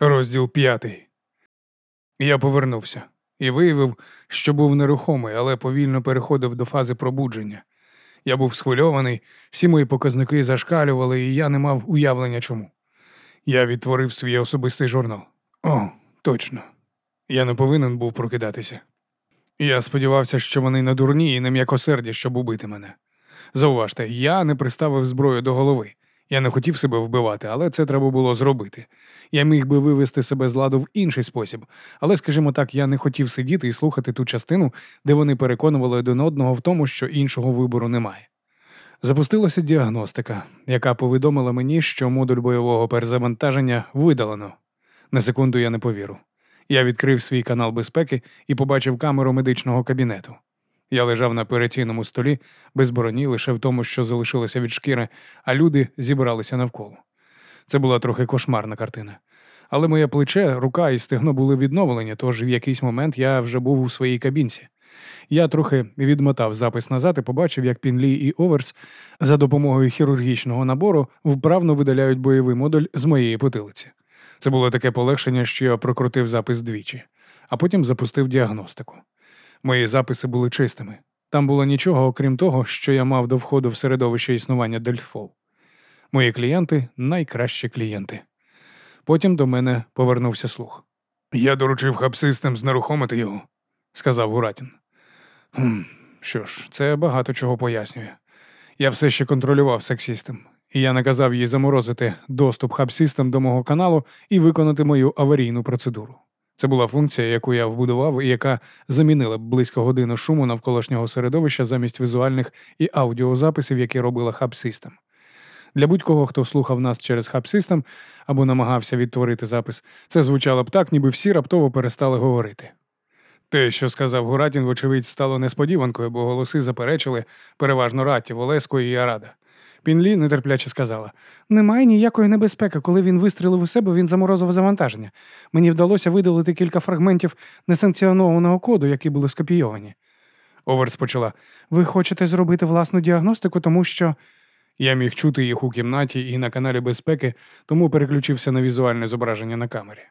Розділ п'ятий. Я повернувся і виявив, що був нерухомий, але повільно переходив до фази пробудження. Я був схвильований, всі мої показники зашкалювали, і я не мав уявлення чому. Я відтворив свій особистий журнал. О, точно. Я не повинен був прокидатися. Я сподівався, що вони не дурні і не м'якосерді, щоб убити мене. Зауважте, я не приставив зброю до голови. Я не хотів себе вбивати, але це треба було зробити. Я міг би вивести себе з ладу в інший спосіб, але, скажімо так, я не хотів сидіти і слухати ту частину, де вони переконували один одного в тому, що іншого вибору немає. Запустилася діагностика, яка повідомила мені, що модуль бойового перезавантаження видалено. На секунду я не повіру. Я відкрив свій канал безпеки і побачив камеру медичного кабінету. Я лежав на операційному столі без броні, лише в тому, що залишилося від шкіри, а люди зібралися навколо. Це була трохи кошмарна картина. Але моє плече, рука і стегно були відновлені, тож в якийсь момент я вже був у своїй кабінці. Я трохи відмотав запис назад і побачив, як Пінлі і Оверс за допомогою хірургічного набору вправно видаляють бойовий модуль з моєї потилиці. Це було таке полегшення, що я прокрутив запис двічі, а потім запустив діагностику. Мої записи були чистими. Там було нічого, окрім того, що я мав до входу в середовище існування Дельтфол. Мої клієнти найкращі клієнти. Потім до мене повернувся слух. Я доручив хабсистам знерухомити його, сказав Гуратін. «Хм, Що ж, це багато чого пояснює. Я все ще контролював СекСистем, і я наказав їй заморозити доступ хабсистам до мого каналу і виконати мою аварійну процедуру. Це була функція, яку я вбудував і яка замінила б близько години шуму навколишнього середовища замість візуальних і аудіозаписів, які робила хаб-систем. Для будь-кого, хто слухав нас через хаб-систем або намагався відтворити запис, це звучало б так, ніби всі раптово перестали говорити. Те, що сказав Гуратін, вочевидь, стало несподіванкою, бо голоси заперечили переважно Ратті, Волеско і Арада. Пінлі нетерпляче сказала: немає ніякої небезпеки. Коли він вистрілив у себе, він заморозив завантаження. Мені вдалося видалити кілька фрагментів несанкціонованого коду, які були скопійовані. Оверс почала: Ви хочете зробити власну діагностику, тому що. Я міг чути їх у кімнаті і на каналі безпеки, тому переключився на візуальне зображення на камері.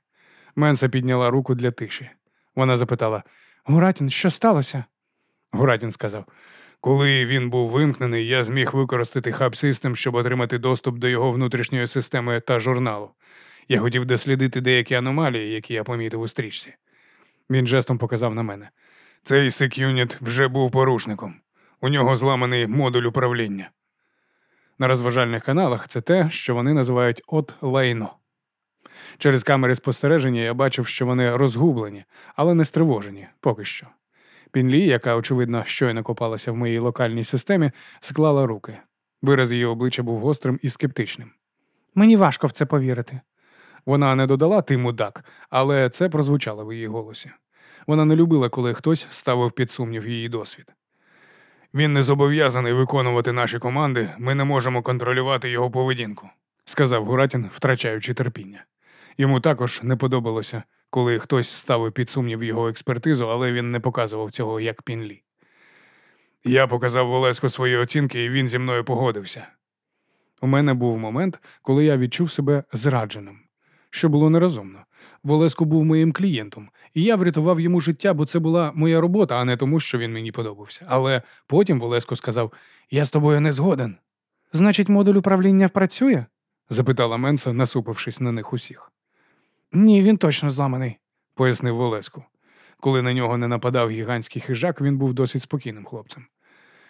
Менса підняла руку для тиші. Вона запитала: Гуратін, що сталося? Гуратін сказав: коли він був вимкнений, я зміг використати хаб-систем, щоб отримати доступ до його внутрішньої системи та журналу. Я хотів дослідити деякі аномалії, які я помітив у стрічці. Він жестом показав на мене. Цей секюніт вже був порушником. У нього зламаний модуль управління. На розважальних каналах це те, що вони називають от лайно. Через камери спостереження я бачив, що вони розгублені, але не стривожені поки що. Пінлі, яка, очевидно, щойно копалася в моїй локальній системі, склала руки. Вираз її обличчя був гострим і скептичним. Мені важко в це повірити. Вона не додала ти мудак, але це прозвучало в її голосі. Вона не любила, коли хтось ставив під сумнів її досвід. Він не зобов'язаний виконувати наші команди, ми не можемо контролювати його поведінку, сказав Гуратін, втрачаючи терпіння. Йому також не подобалося, коли хтось ставив під сумнів його експертизу, але він не показував цього як пінлі. Я показав Волеску свої оцінки, і він зі мною погодився. У мене був момент, коли я відчув себе зрадженим, що було нерозумно. Волеско був моїм клієнтом, і я врятував йому життя, бо це була моя робота, а не тому, що він мені подобався. Але потім Волеско сказав: Я з тобою не згоден. Значить, модуль управління працює? запитала Менса, насупившись на них усіх. Ні, він точно зламаний, пояснив Волеску. Коли на нього не нападав гігантський хижак, він був досить спокійним хлопцем.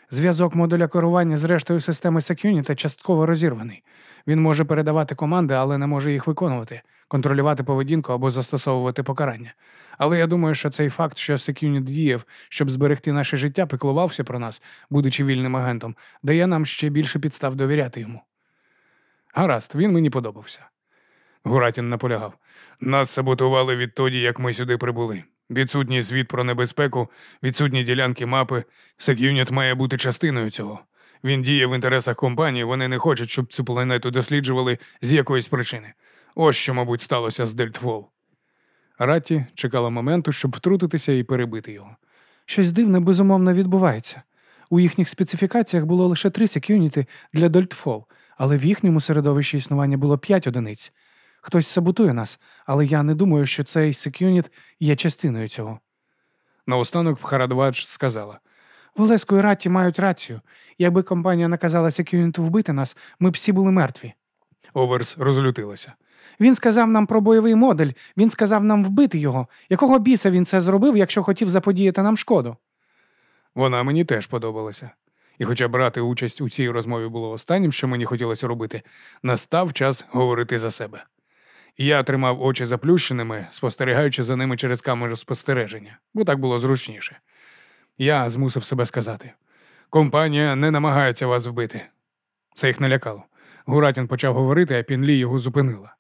Зв'язок модуля керування з рештою системи Secunity частково розірваний. Він може передавати команди, але не може їх виконувати, контролювати поведінку або застосовувати покарання. Але я думаю, що цей факт, що Secunit діяв, щоб зберегти наше життя, піклувався про нас, будучи вільним агентом, дає нам ще більше підстав довіряти йому. Гаразд, він мені подобався. Гуратін наполягав. Нас саботували відтоді, як ми сюди прибули. Відсутній звіт про небезпеку, відсутні ділянки мапи. Сек'юніт має бути частиною цього. Він діє в інтересах компанії, вони не хочуть, щоб цю планету досліджували з якоїсь причини. Ось що, мабуть, сталося з Дельтфол. Ратті чекала моменту, щоб втрутитися і перебити його. Щось дивне, безумовно, відбувається. У їхніх специфікаціях було лише три секюніти для Дельтфол, але в їхньому середовищі існування було п'ять одиниць. Хтось саботує нас, але я не думаю, що цей секюніт є частиною цього. Наостанок Харадвадж сказала. Волеско і Ратті мають рацію. Якби компанія наказала секюніту вбити нас, ми б всі були мертві. Оверс розлютилася. Він сказав нам про бойовий модуль, він сказав нам вбити його. Якого біса він це зробив, якщо хотів заподіяти нам шкоду? Вона мені теж подобалася. І хоча брати участь у цій розмові було останнім, що мені хотілося робити, настав час говорити за себе. Я тримав очі заплющеними, спостерігаючи за ними через камеру спостереження, бо так було зручніше. Я змусив себе сказати: компанія не намагається вас вбити. Це їх налякало. Гуратін почав говорити, а Пінлі його зупинила.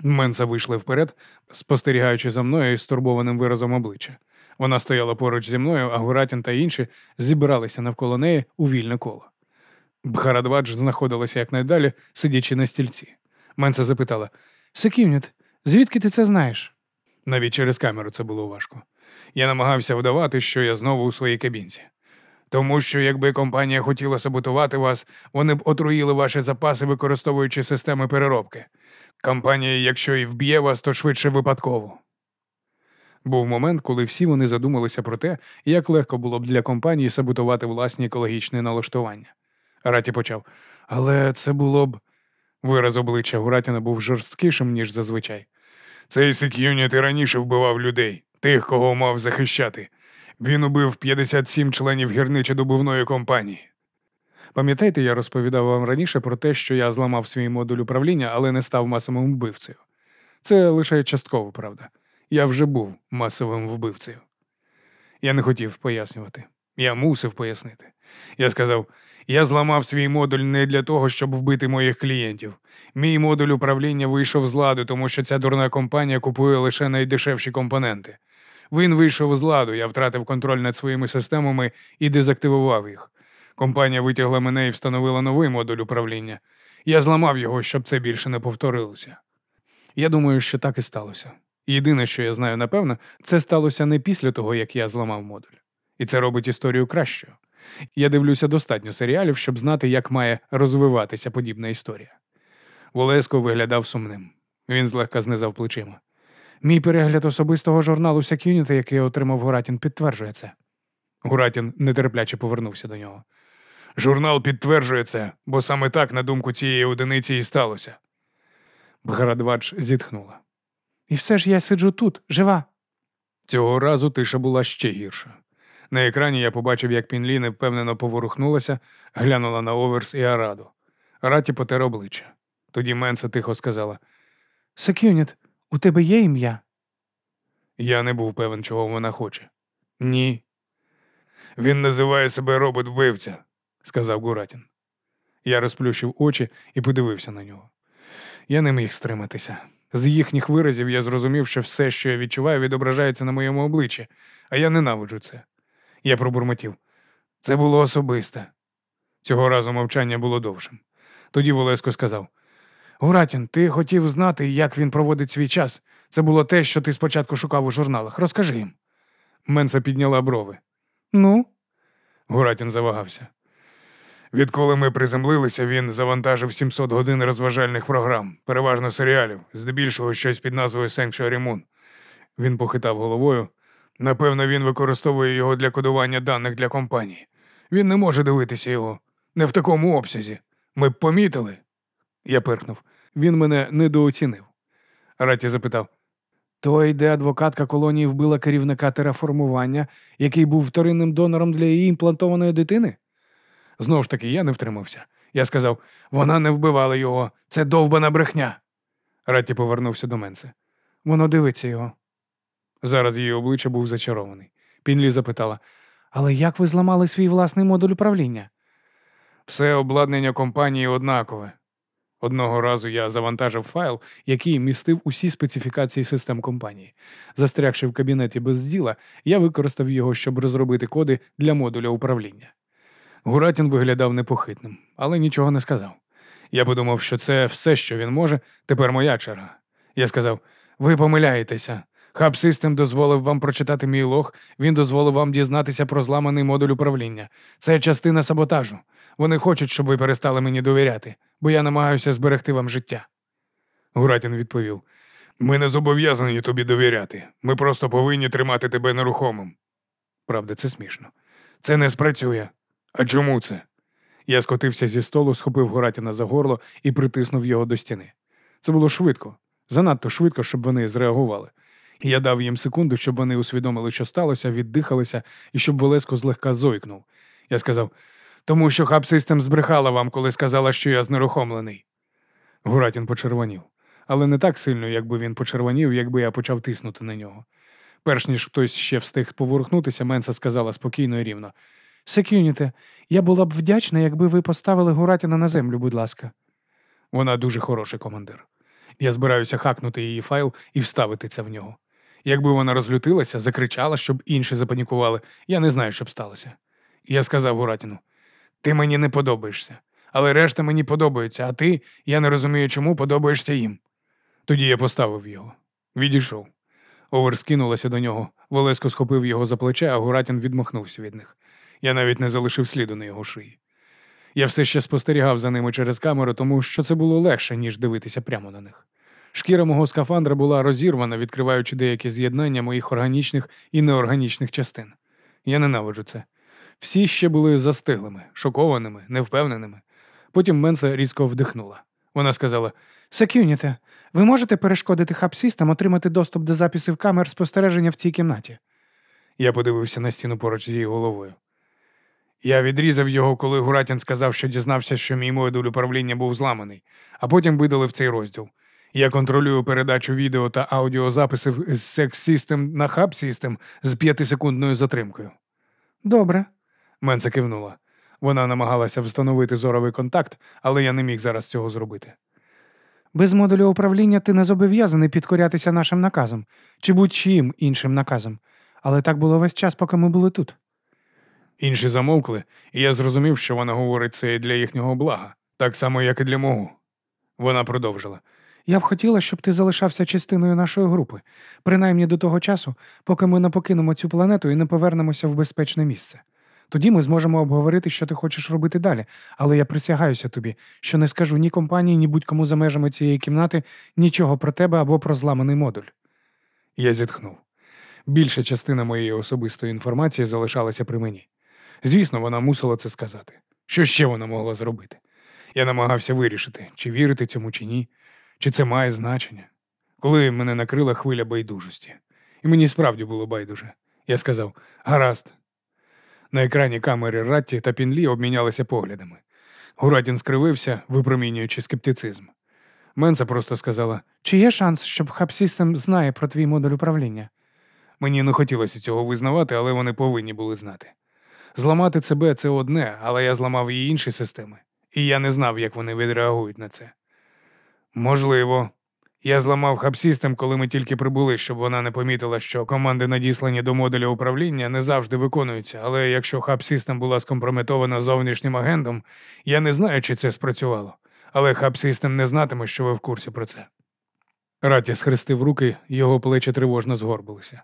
Менса вийшли вперед, спостерігаючи за мною із стурбованим виразом обличчя. Вона стояла поруч зі мною, а Гуратін та інші зібралися навколо неї у вільне коло. Бхарадвадж знаходилася якнайдалі, сидячи на стільці. Менса запитала: Секюніт, звідки ти це знаєш? навіть через камеру це було важко. Я намагався вдавати, що я знову у своїй кабінці. Тому що, якби компанія хотіла саботувати вас, вони б отруїли ваші запаси, використовуючи системи переробки. Компанія, якщо і вб'є вас, то швидше випадково. Був момент, коли всі вони задумалися про те, як легко було б для компанії саботувати власні екологічні налаштування. Раті почав. Але це було б. Вираз обличчя Гуратіна був жорсткішим, ніж зазвичай. Цей сек'юніт і раніше вбивав людей, тих, кого мав захищати. Він убив 57 членів гірничо-добувної компанії. Пам'ятаєте, я розповідав вам раніше про те, що я зламав свій модуль управління, але не став масовим вбивцею. Це лише частково правда. Я вже був масовим вбивцею. Я не хотів пояснювати. Я мусив пояснити. Я сказав: я зламав свій модуль не для того, щоб вбити моїх клієнтів. Мій модуль управління вийшов з ладу, тому що ця дурна компанія купує лише найдешевші компоненти. Він вийшов з ладу, я втратив контроль над своїми системами і дезактивував їх. Компанія витягла мене і встановила новий модуль управління. Я зламав його, щоб це більше не повторилося. Я думаю, що так і сталося. Єдине, що я знаю напевно, це сталося не після того, як я зламав модуль. І це робить історію кращою. Я дивлюся достатньо серіалів, щоб знати, як має розвиватися подібна історія. Волеско виглядав сумним. Він злегка знизав плечима. Мій перегляд особистого журналу Security, який отримав Гуратін, підтверджує це. Гуратін нетерпляче повернувся до нього. Журнал підтверджує це, бо саме так, на думку цієї одиниці, і сталося. Бградвач зітхнула. І все ж я сиджу тут, жива. Цього разу тиша була ще гірша. На екрані я побачив, як Пінлі невпевнено поворухнулася, глянула на Оверс і Араду. Раті потер обличчя. Тоді Менса тихо сказала: Секюніт, у тебе є ім'я? Я не був певен, чого вона хоче. Ні. Він називає себе робот вбивця, сказав Гуратін. Я розплющив очі і подивився на нього. Я не міг стриматися. З їхніх виразів я зрозумів, що все, що я відчуваю, відображається на моєму обличчі, а я ненавиджу це. Я пробурмотів. Це було особисте. Цього разу мовчання було довшим. Тоді Волеско сказав: Гуратін, ти хотів знати, як він проводить свій час. Це було те, що ти спочатку шукав у журналах. Розкажи їм. Менса підняла брови. Ну, Гуратін завагався. Відколи ми приземлилися, він завантажив 700 годин розважальних програм, переважно серіалів, здебільшого щось під назвою Sanctuary Moon. Він похитав головою. Напевно, він використовує його для кодування даних для компанії. Він не може дивитися його. Не в такому обсязі. Ми б помітили. Я пирхнув. Він мене недооцінив. Раті запитав: той, де адвокатка колонії вбила керівника тераформування, який був вторинним донором для її імплантованої дитини? Знову ж таки, я не втримався. Я сказав: вона не вбивала його, це довбана брехня. Ратті повернувся до Менси. Воно дивиться його. Зараз її обличчя був зачарований. Пінлі запитала: Але як ви зламали свій власний модуль управління? Все обладнання компанії однакове. Одного разу я завантажив файл, який містив усі специфікації систем компанії. Застрягши в кабінеті без діла, я використав його, щоб розробити коди для модуля управління. Гуратін виглядав непохитним, але нічого не сказав. Я подумав, що це все, що він може, тепер моя черга. Я сказав: ви помиляєтеся. Хаб System дозволив вам прочитати мій лог, він дозволив вам дізнатися про зламаний модуль управління. Це частина саботажу. Вони хочуть, щоб ви перестали мені довіряти, бо я намагаюся зберегти вам життя. Гуратін відповів. Ми не зобов'язані тобі довіряти. Ми просто повинні тримати тебе нерухомим. Правда, це смішно. Це не спрацює. А чому це? Я скотився зі столу, схопив Горатіна за горло і притиснув його до стіни. Це було швидко, занадто швидко, щоб вони зреагували. Я дав їм секунду, щоб вони усвідомили, що сталося, віддихалися і щоб Волеско злегка зойкнув. Я сказав, тому що хаб-систем збрехала вам, коли сказала, що я знерухомлений. Гуратін почервонів, але не так сильно, якби він почервонів, якби я почав тиснути на нього. Перш ніж хтось ще встиг поворухнутися, Менса сказала спокійно і рівно. Секюніте, я була б вдячна, якби ви поставили Гуратіна на землю, будь ласка. Вона дуже хороший командир. Я збираюся хакнути її файл і вставити це в нього. Якби вона розлютилася, закричала, щоб інші запанікували, я не знаю, що б сталося. Я сказав Гуратіну: ти мені не подобаєшся, але решта мені подобаються, а ти, я не розумію, чому подобаєшся їм. Тоді я поставив його. Відійшов. Овер скинулася до нього. Волеско схопив його за плече, а Гуратін відмахнувся від них. Я навіть не залишив сліду на його шиї. Я все ще спостерігав за ними через камеру, тому що це було легше, ніж дивитися прямо на них. Шкіра мого скафандра була розірвана, відкриваючи деякі з'єднання моїх органічних і неорганічних частин. Я ненавиджу це. Всі ще були застиглими, шокованими, невпевненими. Потім Менса різко вдихнула. Вона сказала: Секюніте, ви можете перешкодити хабсістам отримати доступ до записів камер спостереження в цій кімнаті. Я подивився на стіну поруч з її головою. Я відрізав його, коли Гуратін сказав, що дізнався, що мій модуль управління був зламаний, а потім видалив цей розділ. Я контролюю передачу відео та аудіозаписів з System на System з п'ятисекундною затримкою. Добре. Менса кивнула. Вона намагалася встановити зоровий контакт, але я не міг зараз цього зробити. Без модулю управління ти не зобов'язаний підкорятися нашим наказам чи будь-чим іншим наказам. Але так було весь час, поки ми були тут. Інші замовкли, і я зрозумів, що вона говорить це для їхнього блага, так само, як і для мого. Вона продовжила. Я б хотіла, щоб ти залишався частиною нашої групи, принаймні до того часу, поки ми не покинемо цю планету і не повернемося в безпечне місце. Тоді ми зможемо обговорити, що ти хочеш робити далі, але я присягаюся тобі, що не скажу ні компанії, ні будь-кому за межами цієї кімнати нічого про тебе або про зламаний модуль. Я зітхнув. Більша частина моєї особистої інформації залишалася при мені. Звісно, вона мусила це сказати. Що ще вона могла зробити? Я намагався вирішити, чи вірити цьому, чи ні, чи це має значення. Коли мене накрила хвиля байдужості, і мені справді було байдуже. Я сказав гаразд. На екрані камери Ратті та Пінлі обмінялися поглядами. Гуратін скривився, випромінюючи скептицизм. Менса просто сказала: Чи є шанс, щоб Хабсістем знає про твій модуль управління? Мені не хотілося цього визнавати, але вони повинні були знати. Зламати ЦБ це одне, але я зламав і інші системи, і я не знав, як вони відреагують на це. Можливо, я зламав хабсістем, коли ми тільки прибули, щоб вона не помітила, що команди, надіслані до модуля управління, не завжди виконуються. Але якщо хабсістем була скомпрометована зовнішнім агентом, я не знаю, чи це спрацювало. Але хабсістем не знатиме, що ви в курсі про це. Раті схрестив руки, його плечі тривожно згорбилися.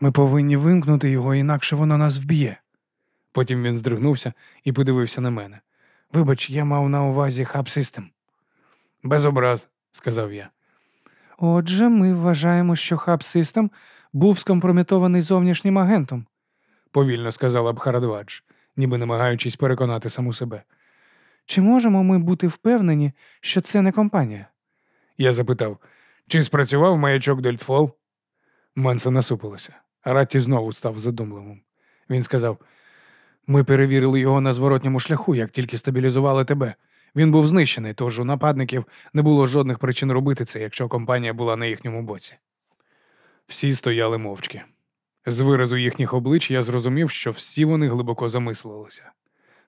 Ми повинні вимкнути його, інакше воно нас вб'є. Потім він здригнувся і подивився на мене. Вибач, я мав на увазі хаб-систем. Без образ, сказав я. Отже, ми вважаємо, що хаб-систем був скомпрометований зовнішнім агентом, повільно сказала Бхарадвадж, ніби намагаючись переконати саму себе. Чи можемо ми бути впевнені, що це не компанія? Я запитав, чи спрацював маячок Дельтфол? Манса насупилася, а Ратті знову став задумливим. Він сказав: ми перевірили його на зворотньому шляху, як тільки стабілізували тебе. Він був знищений, тож у нападників не було жодних причин робити це, якщо компанія була на їхньому боці. Всі стояли мовчки. З виразу їхніх облич я зрозумів, що всі вони глибоко замислилися.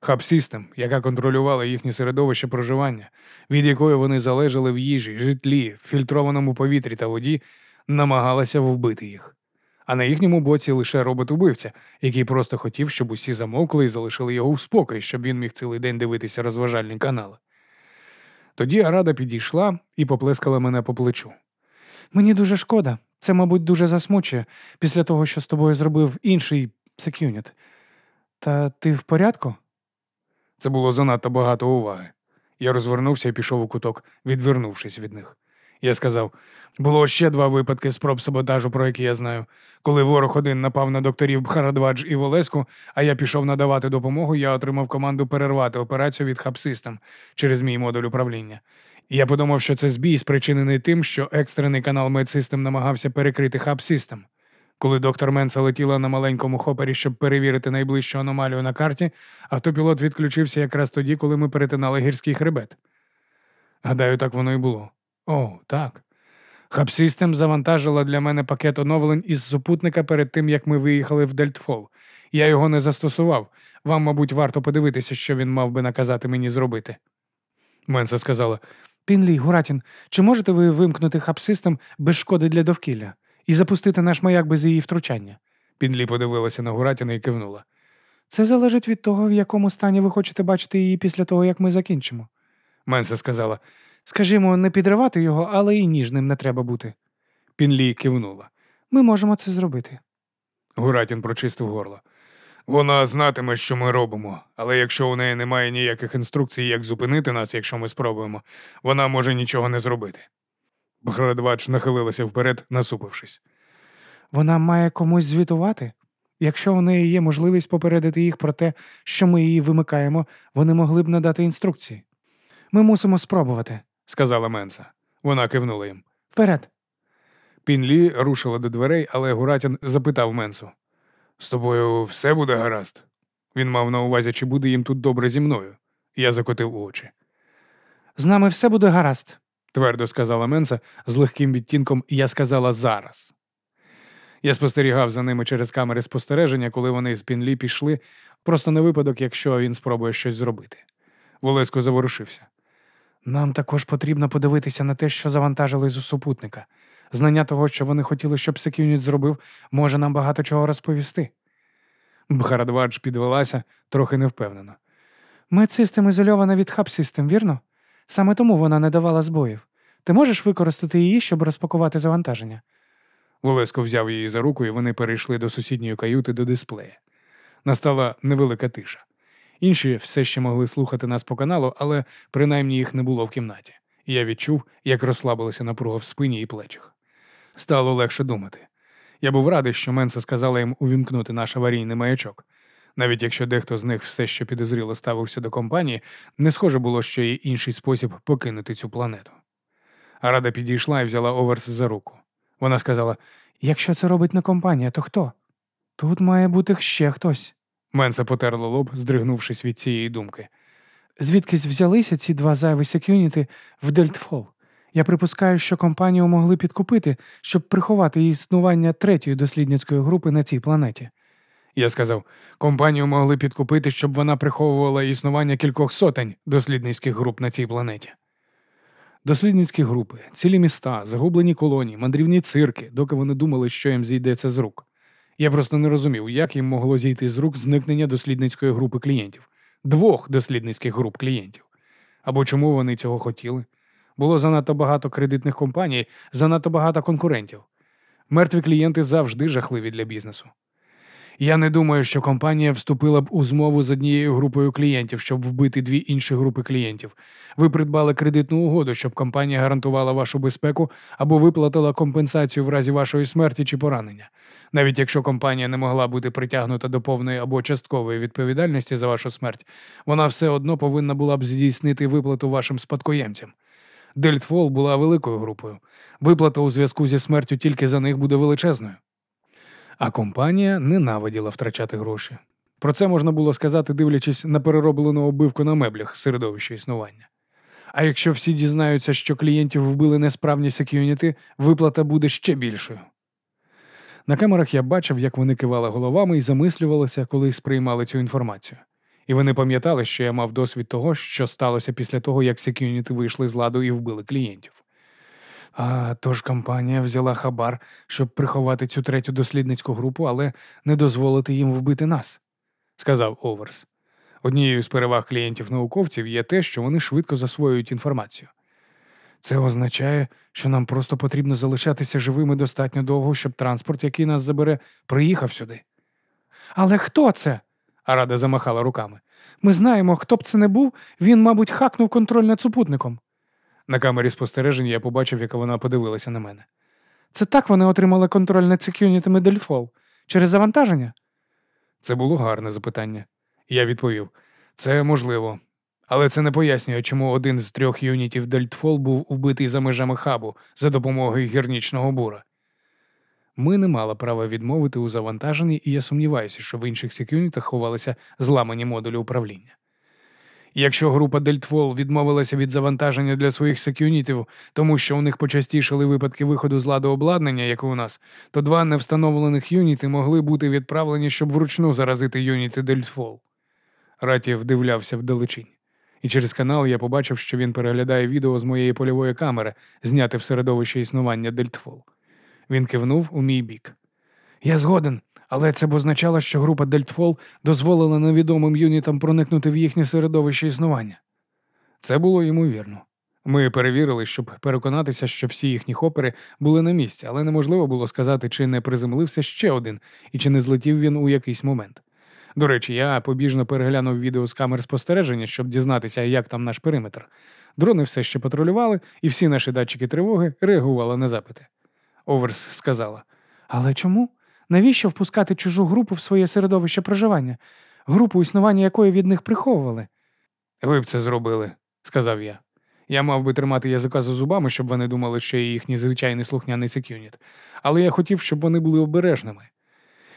Хаб-систем, яка контролювала їхнє середовище проживання, від якої вони залежали в їжі, житлі, фільтрованому повітрі та воді, намагалася вбити їх. А на їхньому боці лише робот-убивця, який просто хотів, щоб усі замовкли і залишили його в спокій, щоб він міг цілий день дивитися розважальні канали. Тоді Арада підійшла і поплескала мене по плечу. Мені дуже шкода. Це, мабуть, дуже засмучує після того, що з тобою зробив інший секюніт. Та ти в порядку? Це було занадто багато уваги. Я розвернувся і пішов у куток, відвернувшись від них. Я сказав, було ще два випадки спроб саботажу, про які я знаю. Коли ворог один напав на докторів Бхарадвадж і Волеску, а я пішов надавати допомогу, я отримав команду перервати операцію від Хабсистем через мій модуль управління. Я подумав, що це збій, спричинений тим, що екстрений канал Медсистем намагався перекрити Хабсистем. Коли доктор Менса летіла на маленькому хопері, щоб перевірити найближчу аномалію на карті, автопілот відключився якраз тоді, коли ми перетинали гірський хребет. Гадаю, так воно і було. О, так. Хабсистем завантажила для мене пакет оновлень із супутника перед тим, як ми виїхали в Дельтфол. Я його не застосував. Вам, мабуть, варто подивитися, що він мав би наказати мені зробити. Менса сказала: Пінлі, Гуратін, чи можете ви вимкнути хабсистем без шкоди для довкілля і запустити наш маяк без її втручання? Пінлі подивилася на Гуратіна і кивнула. Це залежить від того, в якому стані ви хочете бачити її після того, як ми закінчимо. Менса сказала. Скажімо, не підривати його, але і ніжним не треба бути. Пінлі кивнула. Ми можемо це зробити. Гуратін прочистив горло. Вона знатиме, що ми робимо, але якщо у неї немає ніяких інструкцій, як зупинити нас, якщо ми спробуємо, вона може нічого не зробити. Бхрадвач нахилилася вперед, насупившись. Вона має комусь звітувати. Якщо у неї є можливість попередити їх про те, що ми її вимикаємо, вони могли б надати інструкції. Ми мусимо спробувати, сказала Менса. Вона кивнула їм. Вперед. Пінлі рушила до дверей, але Гуратін запитав Менсу. З тобою все буде гаразд? Він мав на увазі, чи буде їм тут добре зі мною. Я закотив очі. З нами все буде гаразд, твердо сказала Менса з легким відтінком я сказала зараз. Я спостерігав за ними через камери спостереження, коли вони з Пінлі пішли, просто на випадок, якщо він спробує щось зробити. Волеско заворушився. Нам також потрібно подивитися на те, що завантажили з супутника. Знання того, що вони хотіли, щоб Секюніт зробив, може нам багато чого розповісти. Бхарадвадж підвелася трохи невпевнено. Медсистем ізольована від хаб-систем, вірно? Саме тому вона не давала збоїв. Ти можеш використати її, щоб розпакувати завантаження? Волеско взяв її за руку, і вони перейшли до сусідньої каюти до дисплея. Настала невелика тиша. Інші все ще могли слухати нас по каналу, але принаймні їх не було в кімнаті. Я відчув, як розслабилася напруга в спині і плечах. Стало легше думати. Я був радий, що Менса сказала їм увімкнути наш аварійний маячок. Навіть якщо дехто з них все ще підозріло ставився до компанії, не схоже було, що є інший спосіб покинути цю планету. Рада підійшла і взяла Оверс за руку. Вона сказала: Якщо це робить не компанія, то хто? Тут має бути ще хтось. Менса потерла лоб, здригнувшись від цієї думки. Звідкись взялися ці два зайві секюніти в Дельтфол? Я припускаю, що компанію могли підкупити, щоб приховати існування третьої дослідницької групи на цій планеті. Я сказав, компанію могли підкупити, щоб вона приховувала існування кількох сотень дослідницьких груп на цій планеті. Дослідницькі групи, цілі міста, загублені колонії, мандрівні цирки, доки вони думали, що їм зійдеться з рук. Я просто не розумів, як їм могло зійти з рук зникнення дослідницької групи клієнтів, двох дослідницьких груп клієнтів. Або чому вони цього хотіли? Було занадто багато кредитних компаній, занадто багато конкурентів. Мертві клієнти завжди жахливі для бізнесу. Я не думаю, що компанія вступила б у змову з однією групою клієнтів, щоб вбити дві інші групи клієнтів. Ви придбали кредитну угоду, щоб компанія гарантувала вашу безпеку або виплатила компенсацію в разі вашої смерті чи поранення. Навіть якщо компанія не могла бути притягнута до повної або часткової відповідальності за вашу смерть, вона все одно повинна була б здійснити виплату вашим спадкоємцям. Дельтфол була великою групою. Виплата у зв'язку зі смертю тільки за них буде величезною. А компанія ненавиділа втрачати гроші. Про це можна було сказати, дивлячись на перероблену обивку на меблях середовища існування. А якщо всі дізнаються, що клієнтів вбили несправні секюніти, виплата буде ще більшою. На камерах я бачив, як вони кивали головами і замислювалися, коли сприймали цю інформацію. І вони пам'ятали, що я мав досвід того, що сталося після того, як секюніти вийшли з ладу і вбили клієнтів. А тож компанія взяла хабар, щоб приховати цю третю дослідницьку групу, але не дозволити їм вбити нас, сказав Оверс. Однією з переваг клієнтів-науковців є те, що вони швидко засвоюють інформацію. Це означає, що нам просто потрібно залишатися живими достатньо довго, щоб транспорт, який нас забере, приїхав сюди. Але хто це? Арада замахала руками. Ми знаємо, хто б це не був, він, мабуть, хакнув контроль над супутником. На камері спостереження я побачив, як вона подивилася на мене. Це так вони отримали контроль над секюнітами Дельфол? Через завантаження? Це було гарне запитання. Я відповів: це можливо. Але це не пояснює, чому один з трьох юнітів Дельтфол був убитий за межами хабу за допомогою гірнічного бура. Ми не мали права відмовити у завантаженні, і я сумніваюся, що в інших секюнітах ховалися зламані модулі управління. Якщо група Дельтфол відмовилася від завантаження для своїх секюнітів, тому що у них почастішали випадки виходу з ладу обладнання, як і у нас, то два невстановлених юніти могли бути відправлені, щоб вручну заразити юніти Дельтфол. Ратів вдивлявся вдалечінь. І через канал я побачив, що він переглядає відео з моєї польової камери, зняте в середовище існування Дельтфол. Він кивнув у мій бік. Я згоден, але це б означало, що група Дельтфол дозволила невідомим юнітам проникнути в їхнє середовище існування. Це було ймовірно. Ми перевірили, щоб переконатися, що всі їхні хопери були на місці, але неможливо було сказати, чи не приземлився ще один і чи не злетів він у якийсь момент. До речі, я побіжно переглянув відео з камер спостереження, щоб дізнатися, як там наш периметр. Дрони все ще патрулювали, і всі наші датчики тривоги реагували на запити. Оверс сказала: Але чому? Навіщо впускати чужу групу в своє середовище проживання, групу існування якої від них приховували? Ви б це зробили, сказав я. Я мав би тримати язика за зубами, щоб вони думали, що я їхній звичайний слухняний секюніт, але я хотів, щоб вони були обережними.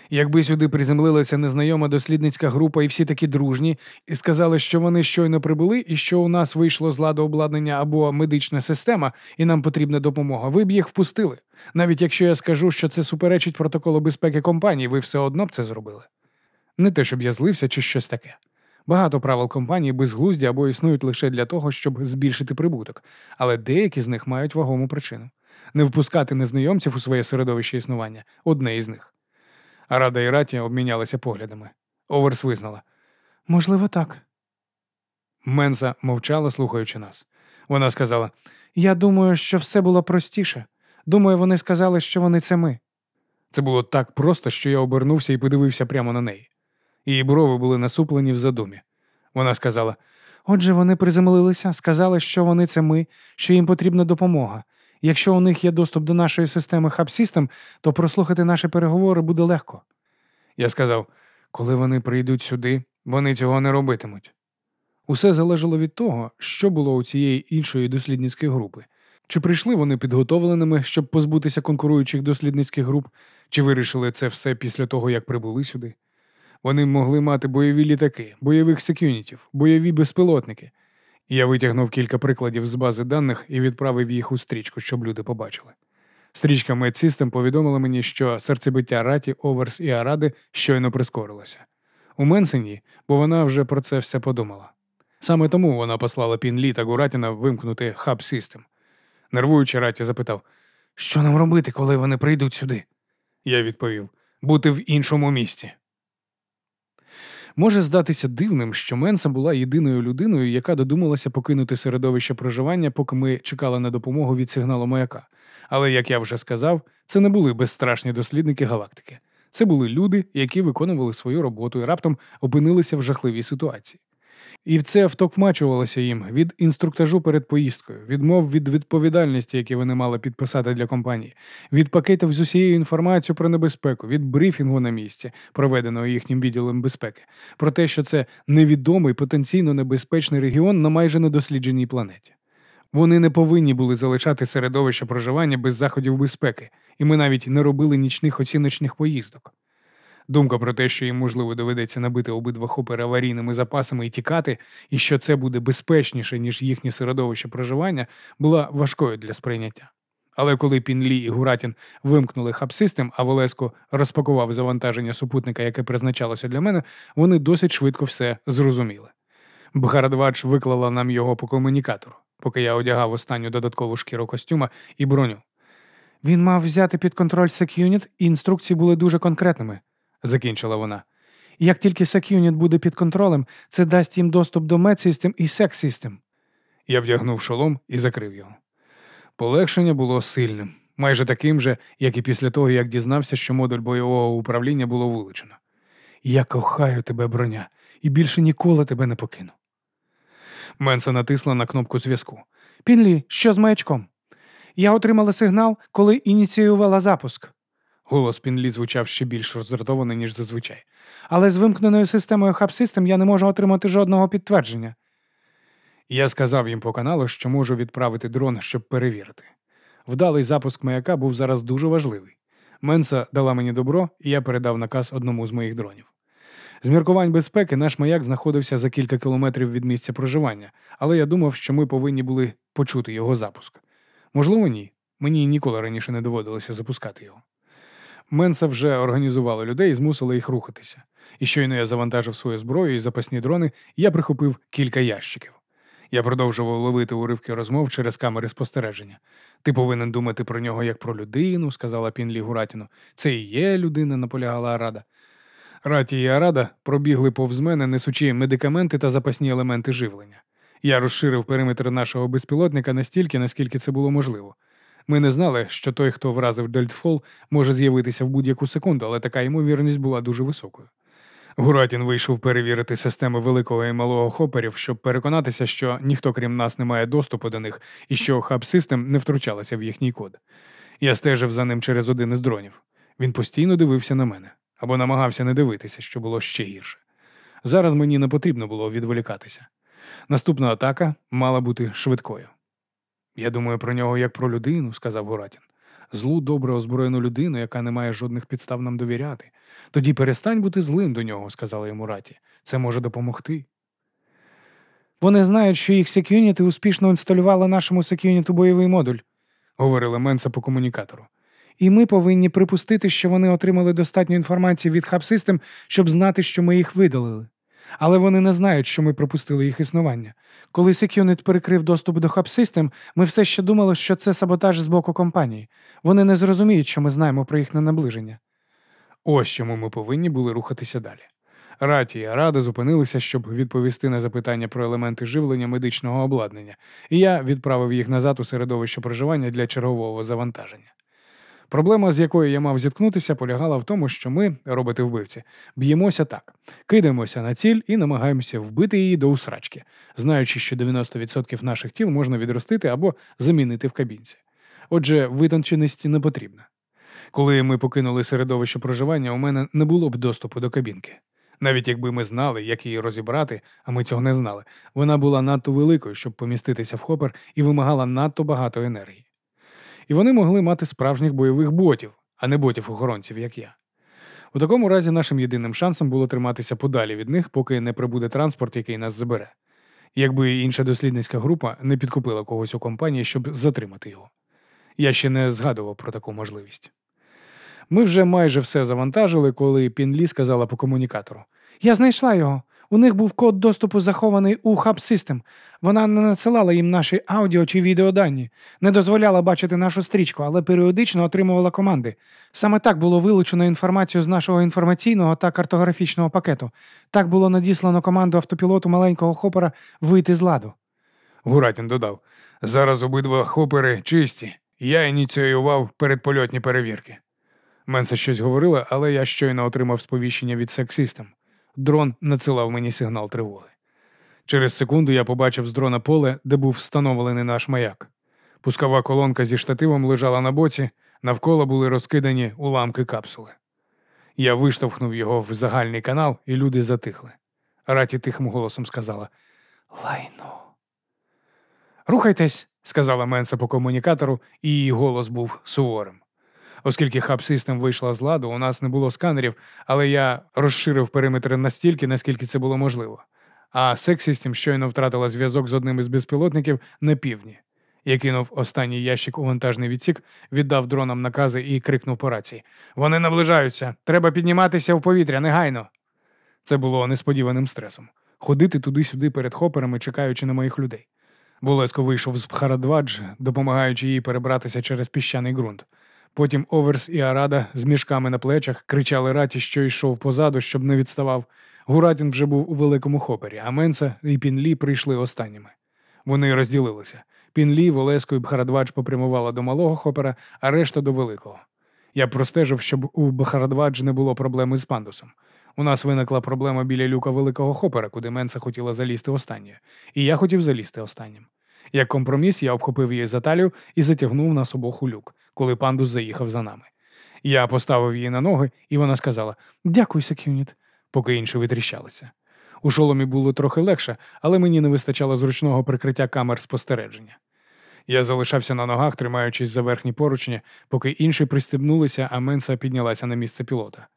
Якби сюди приземлилася незнайома дослідницька група і всі такі дружні, і сказали, що вони щойно прибули, і що у нас вийшло з ладу обладнання або медична система, і нам потрібна допомога, ви б їх впустили. Навіть якщо я скажу, що це суперечить протоколу безпеки компанії, ви все одно б це зробили. Не те, щоб я злився чи щось таке. Багато правил компанії безглузді або існують лише для того, щоб збільшити прибуток, але деякі з них мають вагому причину не впускати незнайомців у своє середовище існування одне із них. Рада і Раті обмінялися поглядами. Оверс визнала. Можливо, так. Менса мовчала, слухаючи нас. Вона сказала: Я думаю, що все було простіше. Думаю, вони сказали, що вони це ми. Це було так просто, що я обернувся і подивився прямо на неї. Її брови були насуплені в задумі. Вона сказала: Отже, вони приземлилися, сказали, що вони це ми, що їм потрібна допомога. Якщо у них є доступ до нашої системи Hub то прослухати наші переговори буде легко. Я сказав, коли вони прийдуть сюди, вони цього не робитимуть. Усе залежало від того, що було у цієї іншої дослідницької групи. Чи прийшли вони підготовленими, щоб позбутися конкуруючих дослідницьких груп, чи вирішили це все після того, як прибули сюди? Вони могли мати бойові літаки, бойових секюнітів, бойові безпілотники, я витягнув кілька прикладів з бази даних і відправив їх у стрічку, щоб люди побачили. Стрічка MedSystem повідомила мені, що серцебиття Раті, Оверс і Аради щойно прискорилося. У Менсені, бо вона вже про це все подумала. Саме тому вона послала Пінлі та Гуратіна вимкнути хаб System. Нервуючи Раті запитав, що нам робити, коли вони прийдуть сюди? Я відповів бути в іншому місці. Може здатися дивним, що Менса була єдиною людиною, яка додумалася покинути середовище проживання, поки ми чекали на допомогу від сигналу маяка. Але, як я вже сказав, це не були безстрашні дослідники галактики. Це були люди, які виконували свою роботу і раптом опинилися в жахливій ситуації. І в це втокмачувалося їм від інструктажу перед поїздкою, відмов від відповідальності, які вони мали підписати для компанії, від пакетів з усією інформацією про небезпеку, від брифінгу на місці, проведеного їхнім відділом безпеки, про те, що це невідомий потенційно небезпечний регіон на майже недослідженій планеті. Вони не повинні були залишати середовище проживання без заходів безпеки, і ми навіть не робили нічних оціночних поїздок. Думка про те, що їм, можливо, доведеться набити обидва хопери аварійними запасами і тікати, і що це буде безпечніше, ніж їхнє середовище проживання, була важкою для сприйняття. Але коли Пінлі і Гуратін вимкнули хаб-систем, а Волеско розпакував завантаження супутника, яке призначалося для мене, вони досить швидко все зрозуміли. Бхарадвач виклала нам його по комунікатору, поки я одягав останню додаткову шкіру костюма і броню. Він мав взяти під контроль секюніт, і інструкції були дуже конкретними, закінчила вона. Як тільки SecUnit буде під контролем, це дасть їм доступ до медсистем і секс-систем. Я вдягнув шолом і закрив його. Полегшення було сильним, майже таким же, як і після того, як дізнався, що модуль бойового управління було вилучено. Я кохаю тебе, броня, і більше ніколи тебе не покину. Менса натисла на кнопку зв'язку. Пінлі, що з маячком? Я отримала сигнал, коли ініціювала запуск. Голос Пінлі звучав ще більш роздратований, ніж зазвичай. Але з вимкненою системою System я не можу отримати жодного підтвердження. Я сказав їм по каналу, що можу відправити дрон, щоб перевірити. Вдалий запуск маяка був зараз дуже важливий. Менса дала мені добро, і я передав наказ одному з моїх дронів. З міркувань безпеки наш маяк знаходився за кілька кілометрів від місця проживання, але я думав, що ми повинні були почути його запуск. Можливо, ні. Мені ніколи раніше не доводилося запускати його. Менса вже організувала людей і змусила їх рухатися. І щойно я завантажив свою зброю і запасні дрони, я прихопив кілька ящиків. Я продовжував ловити уривки розмов через камери спостереження. Ти повинен думати про нього як про людину, сказала Пінлі Гуратіну. Це і є людина, наполягала Арада. Раті і Арада пробігли повз мене, несучи медикаменти та запасні елементи живлення. Я розширив периметр нашого безпілотника настільки, наскільки це було можливо. Ми не знали, що той, хто вразив Дельтфол, може з'явитися в будь-яку секунду, але така ймовірність була дуже високою. Гуратін вийшов перевірити системи великого і малого хоперів, щоб переконатися, що ніхто крім нас не має доступу до них і що хаб систем не втручалася в їхній код. Я стежив за ним через один із дронів. Він постійно дивився на мене або намагався не дивитися, що було ще гірше. Зараз мені не потрібно було відволікатися. Наступна атака мала бути швидкою. Я думаю про нього як про людину, сказав Гуратін. Злу добре озброєну людину, яка не має жодних підстав нам довіряти. Тоді перестань бути злим до нього, сказала йому Раті. Це може допомогти. Вони знають, що їх секюніти успішно інсталювали нашому секюніту бойовий модуль, говорила Менса по комунікатору. І ми повинні припустити, що вони отримали достатньо інформації від хаб-систем, щоб знати, що ми їх видалили. Але вони не знають, що ми пропустили їх існування. Коли Secunit перекрив доступ до хаб-систем, ми все ще думали, що це саботаж з боку компанії. Вони не зрозуміють, що ми знаємо про їхнє наближення. Ось чому ми повинні були рухатися далі. Раті і Рада зупинилися, щоб відповісти на запитання про елементи живлення медичного обладнання, і я відправив їх назад у середовище проживання для чергового завантаження. Проблема, з якою я мав зіткнутися, полягала в тому, що ми, роботи вбивці, б'ємося так, кидаємося на ціль і намагаємося вбити її до усрачки, знаючи, що 90% наших тіл можна відростити або замінити в кабінці. Отже, витонченості не потрібна. Коли ми покинули середовище проживання, у мене не було б доступу до кабінки. Навіть якби ми знали, як її розібрати, а ми цього не знали, вона була надто великою, щоб поміститися в хопер і вимагала надто багато енергії. І вони могли мати справжніх бойових ботів, а не ботів-охоронців, як я. У такому разі нашим єдиним шансом було триматися подалі від них, поки не прибуде транспорт, який нас забере. Якби інша дослідницька група не підкупила когось у компанії, щоб затримати його. Я ще не згадував про таку можливість. Ми вже майже все завантажили, коли Пінлі сказала по комунікатору. Я знайшла його. У них був код доступу захований у System. Вона не надсилала їм наші аудіо чи відеодані, не дозволяла бачити нашу стрічку, але періодично отримувала команди. Саме так було вилучено інформацію з нашого інформаційного та картографічного пакету. Так було надіслано команду автопілоту маленького хопера вийти з ладу. Гуратін додав: зараз обидва хопери чисті. Я ініціював передпольотні перевірки. Менса щось говорила, але я щойно отримав сповіщення від сексистам. Дрон надсилав мені сигнал тривоги. Через секунду я побачив з дрона поле, де був встановлений наш маяк. Пускова колонка зі штативом лежала на боці, навколо були розкидані уламки капсули. Я виштовхнув його в загальний канал, і люди затихли. Раті тихим голосом сказала Лайно. Рухайтесь, сказала Менса по комунікатору, і її голос був суворим. Оскільки хаб систем вийшла з ладу, у нас не було сканерів, але я розширив периметр настільки, наскільки це було можливо. А Сексістім щойно втратила зв'язок з одним із безпілотників на півдні. Я кинув останній ящик у вантажний відсік, віддав дронам накази і крикнув по рації. Вони наближаються. Треба підніматися в повітря негайно. Це було несподіваним стресом. Ходити туди-сюди перед хоперами, чекаючи на моїх людей. Болеско вийшов з Пхарадвадж, допомагаючи їй перебратися через піщаний ґрунт. Потім Оверс і Арада з мішками на плечах кричали раті, що йшов позаду, щоб не відставав. Гуратін вже був у великому хопері, а Менса і Пінлі прийшли останніми. Вони розділилися. Пінлі, Волеско і Бхарадвадж попрямувала до малого хопера, а решта до великого. Я простежив, щоб у Бхарадвадж не було проблеми з пандусом. У нас виникла проблема біля люка великого хопера, куди Менса хотіла залізти останньою. І я хотів залізти останнім. Як компроміс, я обхопив її за талію і затягнув нас обох у люк, коли пандус заїхав за нами. Я поставив її на ноги, і вона сказала Дякую, Секюніт, поки інші витріщалися. У шоломі було трохи легше, але мені не вистачало зручного прикриття камер спостереження. Я залишався на ногах, тримаючись за верхні поручні, поки інші пристебнулися, а Менса піднялася на місце пілота.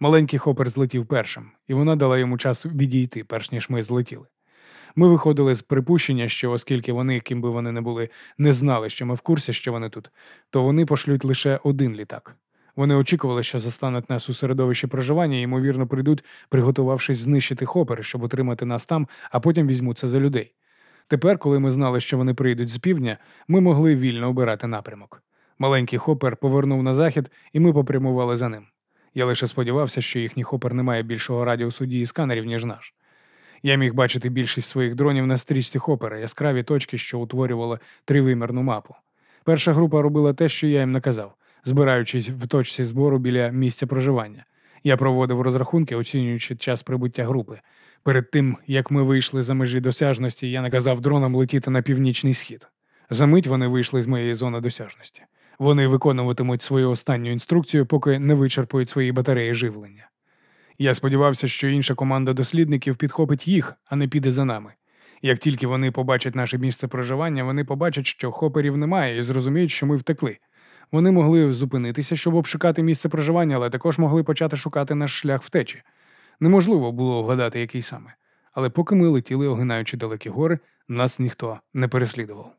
Маленький хопер злетів першим, і вона дала йому час відійти, перш ніж ми злетіли. Ми виходили з припущення, що оскільки вони, ким би вони не були, не знали, що ми в курсі, що вони тут, то вони пошлють лише один літак. Вони очікували, що застануть нас у середовищі проживання і, ймовірно, прийдуть, приготувавшись знищити хопери, щоб отримати нас там, а потім візьмуться за людей. Тепер, коли ми знали, що вони прийдуть з півдня, ми могли вільно обирати напрямок. Маленький хопер повернув на захід, і ми попрямували за ним. Я лише сподівався, що їхній хопер не має більшого радіусу дії сканерів, ніж наш. Я міг бачити більшість своїх дронів на стрічці хопера, яскраві точки, що утворювали тривимірну мапу. Перша група робила те, що я їм наказав, збираючись в точці збору біля місця проживання. Я проводив розрахунки, оцінюючи час прибуття групи. Перед тим, як ми вийшли за межі досяжності, я наказав дронам летіти на північний схід. За мить вони вийшли з моєї зони досяжності. Вони виконуватимуть свою останню інструкцію, поки не вичерпують свої батареї живлення. Я сподівався, що інша команда дослідників підхопить їх, а не піде за нами. Як тільки вони побачать наше місце проживання, вони побачать, що хоперів немає, і зрозуміють, що ми втекли. Вони могли зупинитися, щоб обшукати місце проживання, але також могли почати шукати наш шлях втечі. Неможливо було вгадати, який саме. Але поки ми летіли, огинаючи далекі гори, нас ніхто не переслідував.